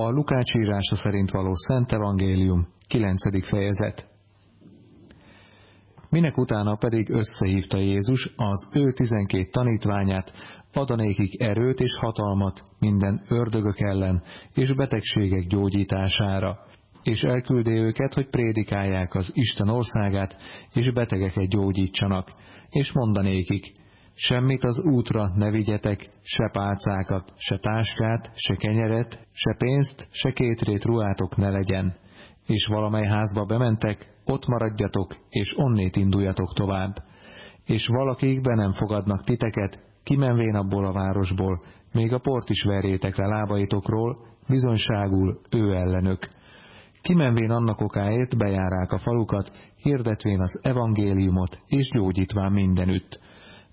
A Lukács írása szerint való Szent Evangélium, 9. fejezet. Minek utána pedig összehívta Jézus az ő tizenkét tanítványát, adanékik erőt és hatalmat minden ördögök ellen és betegségek gyógyítására, és elküldé őket, hogy prédikálják az Isten országát, és betegeket gyógyítsanak, és mondanékik, Semmit az útra ne vigyetek, se pálcákat, se táskát, se kenyeret, se pénzt, se kétrét ruhátok ne legyen. És valamely házba bementek, ott maradjatok, és onnét induljatok tovább. És valakik be nem fogadnak titeket, kimenvén abból a városból, még a port is verjétek le lábaitokról, bizonyságul ő ellenök. Kimenvén annak okáért bejárák a falukat, hirdetvén az evangéliumot, és gyógyítván mindenütt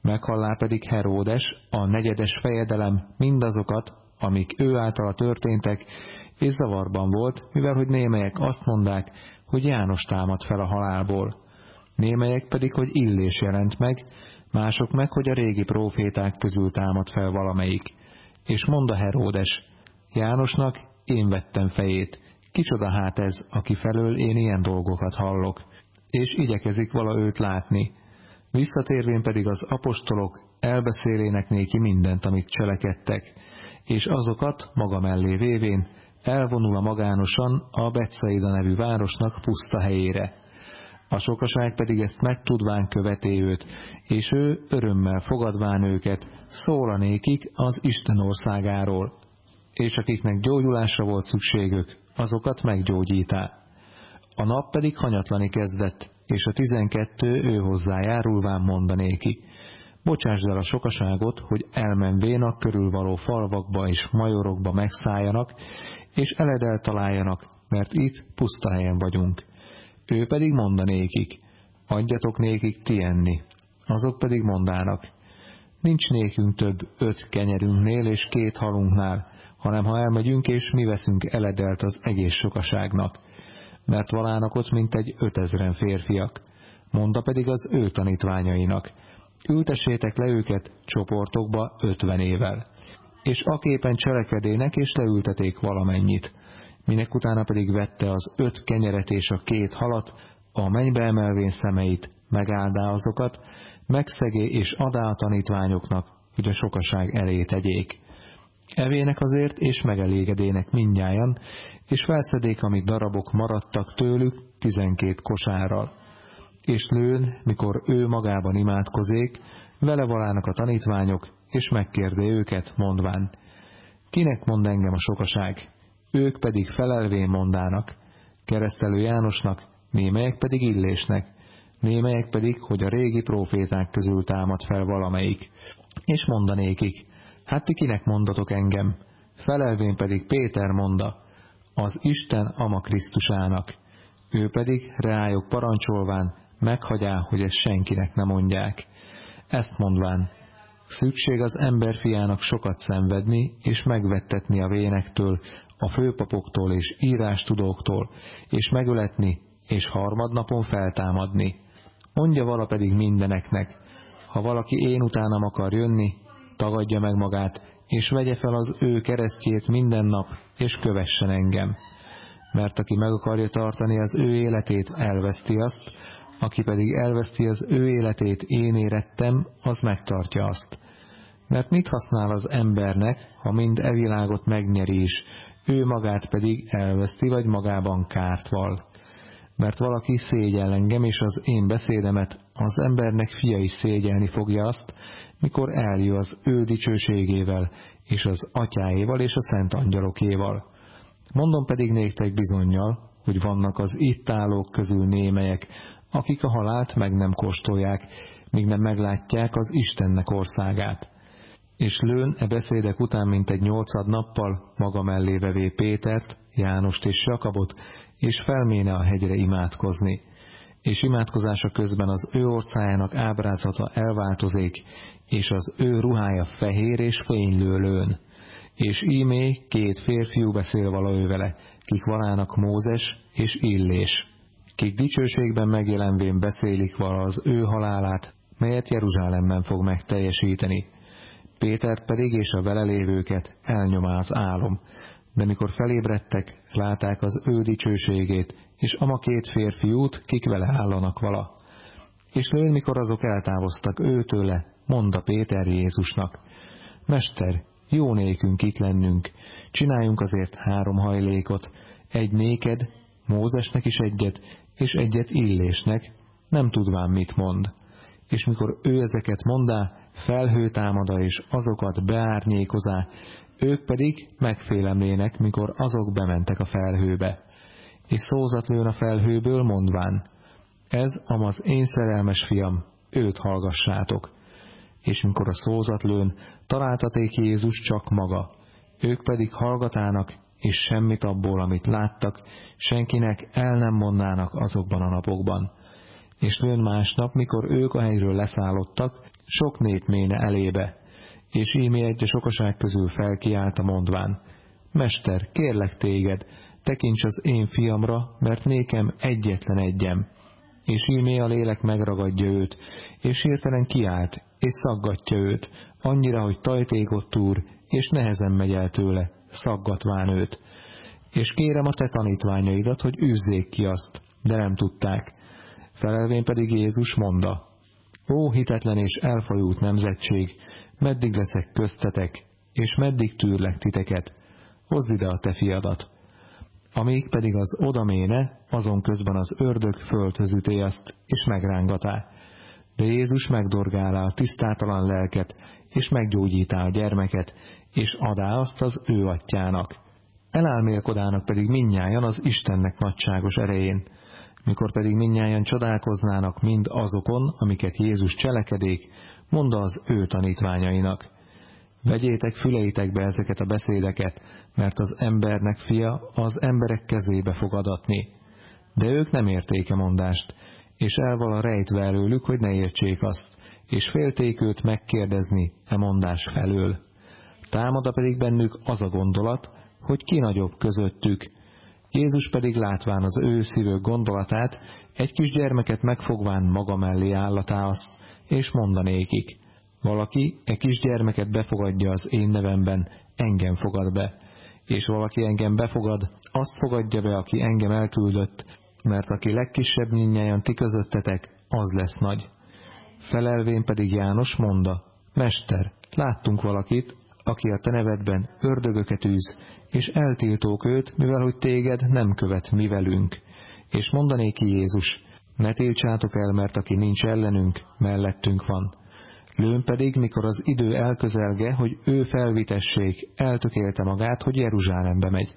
meghallá pedig Heródes, a negyedes fejedelem mindazokat, amik ő általa történtek, és zavarban volt, mivel hogy némelyek azt mondák, hogy János támad fel a halálból. Némelyek pedig, hogy Illés jelent meg, mások meg, hogy a régi próféták közül támad fel valamelyik. És mondta Heródes, Jánosnak én vettem fejét, kicsoda hát ez, aki felől én ilyen dolgokat hallok, és igyekezik vala őt látni, Visszatérvén pedig az apostolok elbeszélének néki mindent, amit cselekedtek, és azokat maga mellé vévén elvonul a magánosan a Betsaida nevű városnak puszta helyére. A sokaság pedig ezt megtudván követé őt, és ő örömmel fogadván őket, szólanékik az Isten országáról, és akiknek gyógyulásra volt szükségük, azokat meggyógyítá. A nap pedig hanyatlani kezdett, és a tizenkettő ő hozzájárulván mondanéki. Bocsásd el a sokaságot, hogy elmenvén a körülvaló falvakba és majorokba megszálljanak, és eledel találjanak, mert itt puszta helyen vagyunk. Ő pedig mondanékik, adjatok nékik ti enni. Azok pedig mondának, nincs nékünk több öt kenyerünknél és két halunknál, hanem ha elmegyünk és mi veszünk eledelt az egész sokaságnak mert valának ott mintegy ötezren férfiak. Monda pedig az ő tanítványainak, ültessétek le őket csoportokba ötven évvel. És aképpen cselekedének, és leülteték valamennyit. Minek utána pedig vette az öt kenyeret és a két halat, a mennybe emelvén szemeit, megáldá azokat, megszegé és adá a tanítványoknak, hogy a sokaság elé tegyék. Evének azért és megelégedének mindnyájan, és felszedék, amik darabok maradtak tőlük, tizenkét kosárral. És lőn, mikor ő magában imádkozék, vele valának a tanítványok, és megkérdé őket, mondván, kinek mond engem a sokaság? Ők pedig felelvén mondának, keresztelő Jánosnak, némelyek pedig Illésnek, némelyek pedig, hogy a régi proféták közül támad fel valamelyik. És mondanékik, hát ti kinek mondatok engem? Felelvén pedig Péter monda, az Isten ama Krisztusának. Ő pedig reájuk parancsolván meghagyá, hogy ezt senkinek ne mondják. Ezt mondván, szükség az emberfiának sokat szenvedni és megvettetni a vénektől, a főpapoktól és írástudóktól, és megöletni, és harmadnapon feltámadni. Mondja vala pedig mindeneknek, ha valaki én utánam akar jönni, tagadja meg magát, és vegye fel az ő keresztjét minden nap, és kövessen engem. Mert aki meg akarja tartani az ő életét, elveszti azt, aki pedig elveszti az ő életét, én érettem, az megtartja azt. Mert mit használ az embernek, ha mind e világot megnyeri is, ő magát pedig elveszti, vagy magában kárt val? Mert valaki szégyel engem és az én beszédemet, az embernek fia is szégyelni fogja azt, mikor eljö az ő dicsőségével, és az atyáéval és a szent angyalokéval. Mondom pedig néktek bizonyal, hogy vannak az itt állók közül némelyek, akik a halált meg nem kóstolják, míg nem meglátják az Istennek országát. És lőn e beszédek után mint egy nyolcad nappal maga mellé vevé Pétert, Jánost és Jakabot, és felméne a hegyre imádkozni. És imádkozása közben az ő orcájának ábrázata elváltozik, és az ő ruhája fehér és fénylőlőn. És ímé két férfiú beszél vala vele, kik valának Mózes és Illés, kik dicsőségben megjelenvén beszélik vala az ő halálát, melyet Jeruzsálemben fog megteljesíteni. Pétert pedig és a vele lévőket elnyomá az álom. de mikor felébredtek, látták az ő dicsőségét, és ama két férfiút, kik vele állanak vala. És lőn, mikor azok eltávoztak őtőle, mondta Péter Jézusnak, Mester, jó nékünk itt lennünk, csináljunk azért három hajlékot, egy néked, Mózesnek is egyet, és egyet Illésnek, nem tudván mit mond. És mikor ő ezeket mondá, felhő támada és azokat beárnyékozá, ők pedig megfélemlének, mikor azok bementek a felhőbe. És szózat lőn a felhőből, mondván, ez amaz én szerelmes fiam, őt hallgassátok. És mikor a szózat lőn, találtaték Jézus csak maga, ők pedig hallgatának, és semmit abból, amit láttak, senkinek el nem mondának azokban a napokban. És lőn másnap, mikor ők a helyről leszállottak, sok nép méne elébe, és ímé egy a sokaság közül felkiállt a mondván, Mester, kérlek téged, tekints az én fiamra, mert nékem egyetlen egyem. És ímé a lélek megragadja őt, és hirtelen kiállt, és szaggatja őt, annyira, hogy tajtékot túr, és nehezen megy el tőle, szaggatván őt. És kérem a te tanítványaidat, hogy űzzék ki azt, de nem tudták. Felelvén pedig Jézus monda, Ó, hitetlen és elfajult nemzetség, meddig leszek köztetek, és meddig tűrlek titeket, hozd ide a te fiadat. Amíg pedig az odaméne, azon közben az ördög földhöz üté azt, és megrángatá. De Jézus megdorgálá a tisztátalan lelket, és meggyógyítá a gyermeket, és adá azt az ő atyának. Elálmélkodának pedig minnyájan az Istennek nagyságos erején, mikor pedig minnyáján csodálkoznának mind azokon, amiket Jézus cselekedék, mondta az ő tanítványainak. Vegyétek füleitekbe ezeket a beszédeket, mert az embernek fia az emberek kezébe fog adatni. De ők nem értéke mondást, és elval a rejtve előlük, hogy ne értsék azt, és félték őt megkérdezni e mondás felől. Támada pedig bennük az a gondolat, hogy ki nagyobb közöttük, Jézus pedig látván az ő szívő gondolatát, egy kis gyermeket megfogván maga mellé állatá azt, és mondanékik, valaki e kis gyermeket befogadja az én nevemben, engem fogad be, és valaki engem befogad, azt fogadja be, aki engem elküldött, mert aki legkisebb minnyáján ti közöttetek, az lesz nagy. Felelvén pedig János monda, Mester, láttunk valakit, aki a te nevedben ördögöket űz, és eltiltók őt, mivel hogy téged nem követ mi velünk. És mondané ki Jézus, ne tiltsátok el, mert aki nincs ellenünk, mellettünk van. Lőn pedig, mikor az idő elközelge, hogy ő felvitessék, eltökélte magát, hogy Jeruzsálembe megy,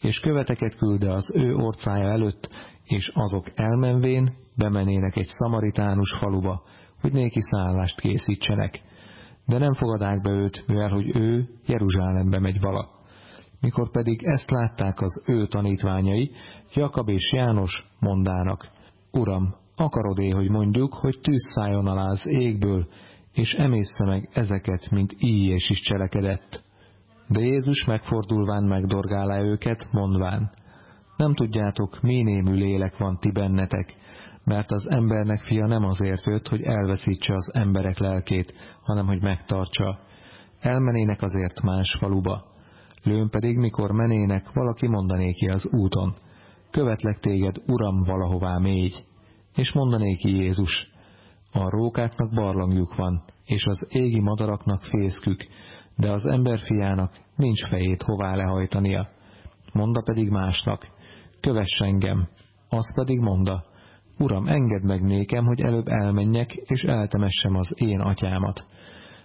és követeket külde az ő orcája előtt, és azok elmenvén bemenének egy szamaritánus faluba, hogy néki szállást készítsenek. De nem fogadák be őt, mivel hogy ő Jeruzsálembe megy vala. Mikor pedig ezt látták az ő tanítványai, Jakab és János mondának, Uram, akarod-é, hogy mondjuk, hogy tűz szálljon alá az égből, és emészze meg ezeket, mint íjés is cselekedett. De Jézus megfordulván megdorgálá őket, mondván, nem tudjátok, mi némű lélek van ti bennetek, mert az embernek fia nem azért jött, hogy elveszítse az emberek lelkét, hanem hogy megtartsa. Elmenének azért más faluba. Lőn pedig, mikor menének, valaki mondanéki az úton, követlek téged, Uram, valahová mégy. És mondanéki Jézus, a rókáknak barlangjuk van, és az égi madaraknak fészkük, de az emberfiának nincs fejét hová lehajtania. Monda pedig másnak, kövess engem, azt pedig monda, Uram, engedd meg nékem, hogy előbb elmenjek, és eltemessem az én atyámat.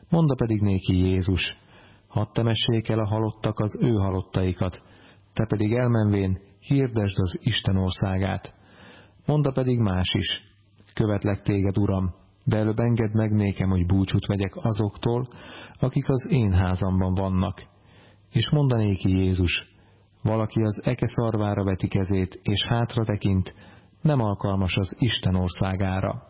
Monda pedig néki Jézus, hadd temessék el a halottak az ő halottaikat, te pedig elmenvén hirdesd az Isten országát. Monda pedig más is, követlek téged, Uram, de előbb engedd meg nékem, hogy búcsút vegyek azoktól, akik az én házamban vannak. És mondanéki Jézus, valaki az eke szarvára veti kezét, és hátra tekint, nem alkalmas az Isten országára.